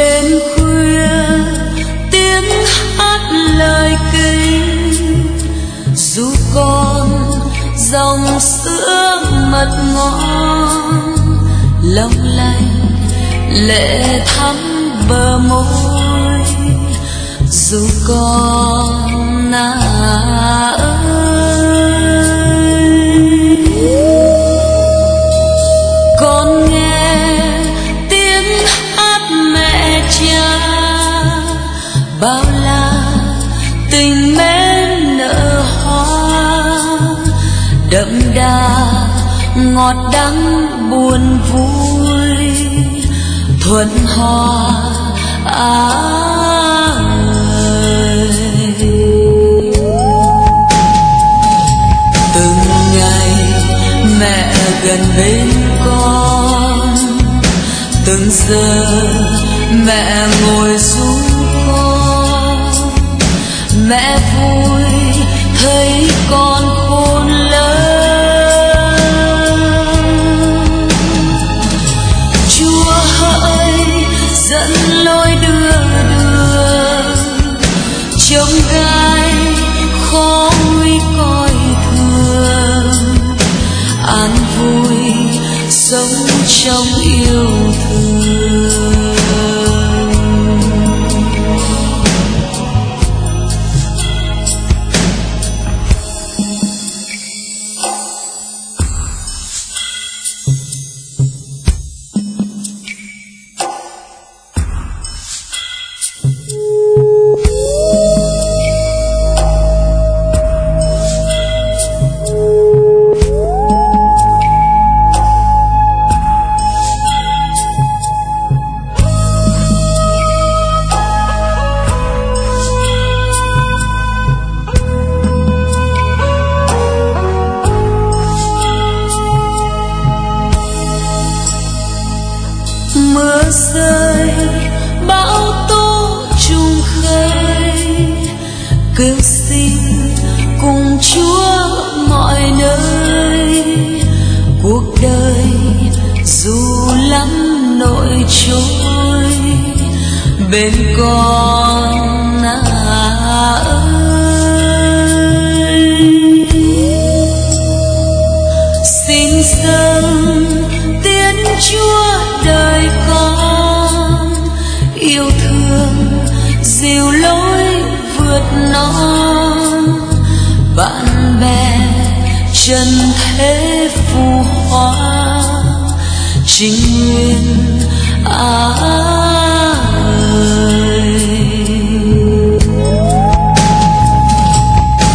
đêm khuya, tiếng hát lời kinh. Dù con dòng sữa mật ngon, lòng lanh lệ thắm bờ môi. Dù con nào bao la tình mến nở hoa, đậm đà ngọt đắng buồn vui, thuận hòa ơi. Từng ngày mẹ gần bên con, từng giờ mẹ ngồi xuống mẹ vui, thấy con khôn lớn. Chúa hỡi dẫn lối đưa đường, trông gai khó nguy coi thường. An vui sống trong yêu thương. Rơi, bão tố trùng khơi. Kêu xin cùng chúa mọi nơi. Cuộc đời dù lắm nỗi trôi, bên con à ơi. Dìu lối vượt non. Bạn bè trần thế phù hoa, trình nguyên ơi.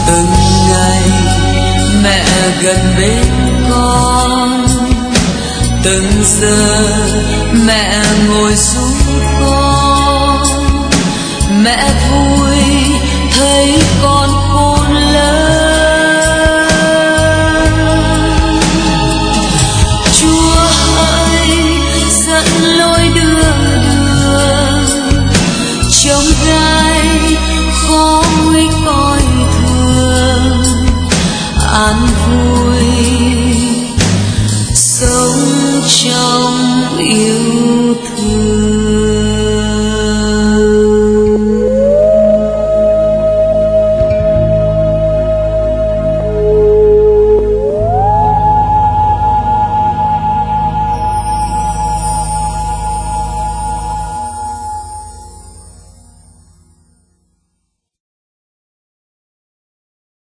Từng ngày mẹ gần bên con, từng giờ mẹ ngồi xuống you.